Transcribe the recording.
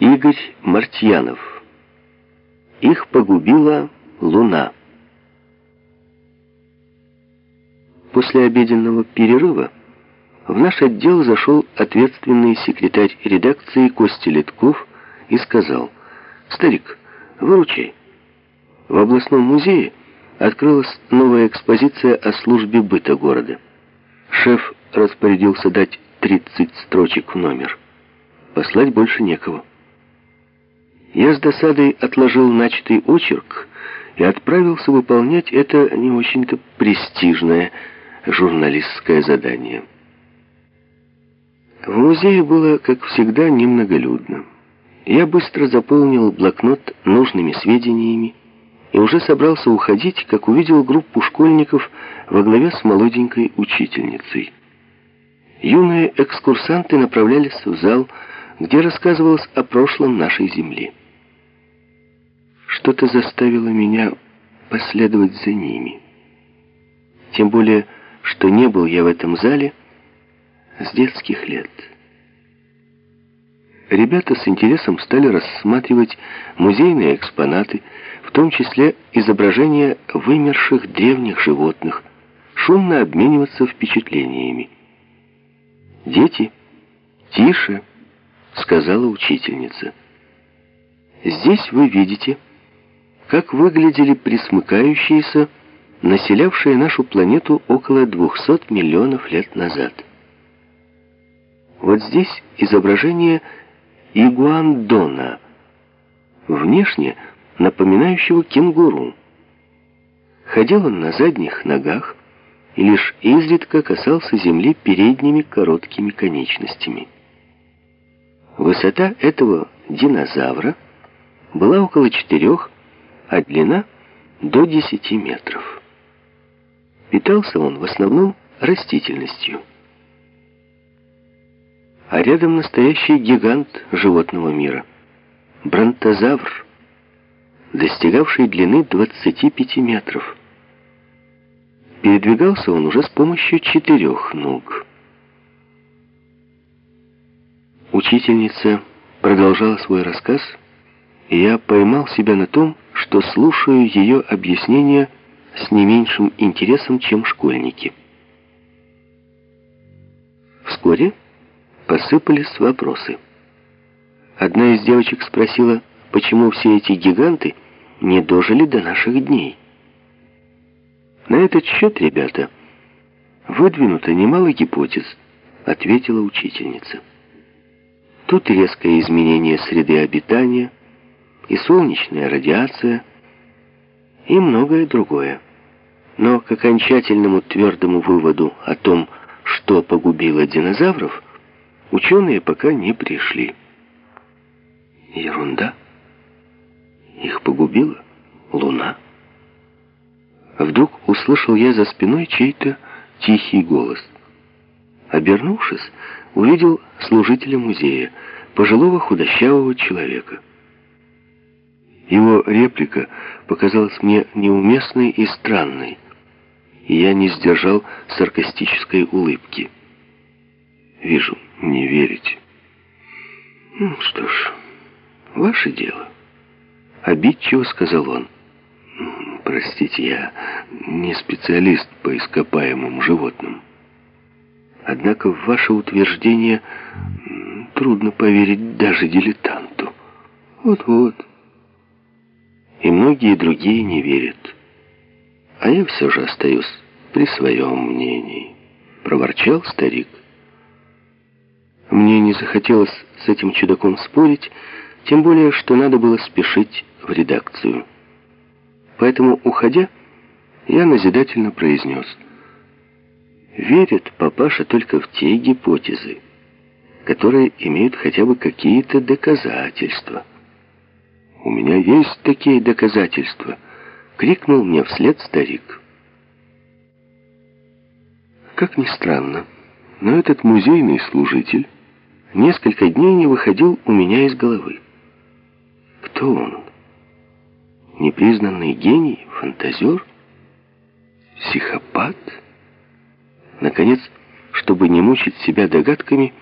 Игорь Мартьянов. Их погубила луна. После обеденного перерыва в наш отдел зашел ответственный секретарь редакции Костя Литков и сказал, «Старик, выручай. В областном музее открылась новая экспозиция о службе быта города. Шеф распорядился дать 30 строчек в номер. Послать больше некого». Я с досадой отложил начатый очерк и отправился выполнять это не очень-то престижное журналистское задание. В музее было, как всегда, немноголюдно. Я быстро заполнил блокнот нужными сведениями и уже собрался уходить, как увидел группу школьников во главе с молоденькой учительницей. Юные экскурсанты направлялись в зал, где рассказывалось о прошлом нашей земли. Что-то заставило меня последовать за ними. Тем более, что не был я в этом зале с детских лет. Ребята с интересом стали рассматривать музейные экспонаты, в том числе изображения вымерших древних животных, шумно обмениваться впечатлениями. «Дети, тише!» — сказала учительница. «Здесь вы видите...» как выглядели присмыкающиеся, населявшие нашу планету около 200 миллионов лет назад. Вот здесь изображение игуандона, внешне напоминающего кенгуру. Ходил он на задних ногах и лишь изредка касался земли передними короткими конечностями. Высота этого динозавра была около четырех а длина до 10 метров. Питался он в основном растительностью. А рядом настоящий гигант животного мира. Бронтозавр, достигавший длины 25 метров. Передвигался он уже с помощью четырех ног. Учительница продолжала свой рассказ, я поймал себя на том, что слушаю ее объяснения с не меньшим интересом, чем школьники. Вскоре посыпались вопросы. Одна из девочек спросила, почему все эти гиганты не дожили до наших дней. На этот счет, ребята, выдвинуто немало гипотез, ответила учительница. Тут резкое изменение среды обитания – и солнечная радиация, и многое другое. Но к окончательному твердому выводу о том, что погубило динозавров, ученые пока не пришли. Ерунда. Их погубила луна. Вдруг услышал я за спиной чей-то тихий голос. Обернувшись, увидел служителя музея, пожилого худощавого человека. Его реплика показалась мне неуместной и странной, и я не сдержал саркастической улыбки. «Вижу, не верите». «Ну, что ж, ваше дело», — обидчиво сказал он. «Простите, я не специалист по ископаемым животным. Однако в ваше утверждение трудно поверить даже дилетанту. Вот-вот» и многие другие не верят. А я все же остаюсь при своем мнении, проворчал старик. Мне не захотелось с этим чудаком спорить, тем более, что надо было спешить в редакцию. Поэтому, уходя, я назидательно произнес. Верит папаша только в те гипотезы, которые имеют хотя бы какие-то доказательства. «У меня есть такие доказательства!» — крикнул мне вслед старик. Как ни странно, но этот музейный служитель несколько дней не выходил у меня из головы. Кто он? Непризнанный гений, фантазер? Психопат? Наконец, чтобы не мучить себя догадками,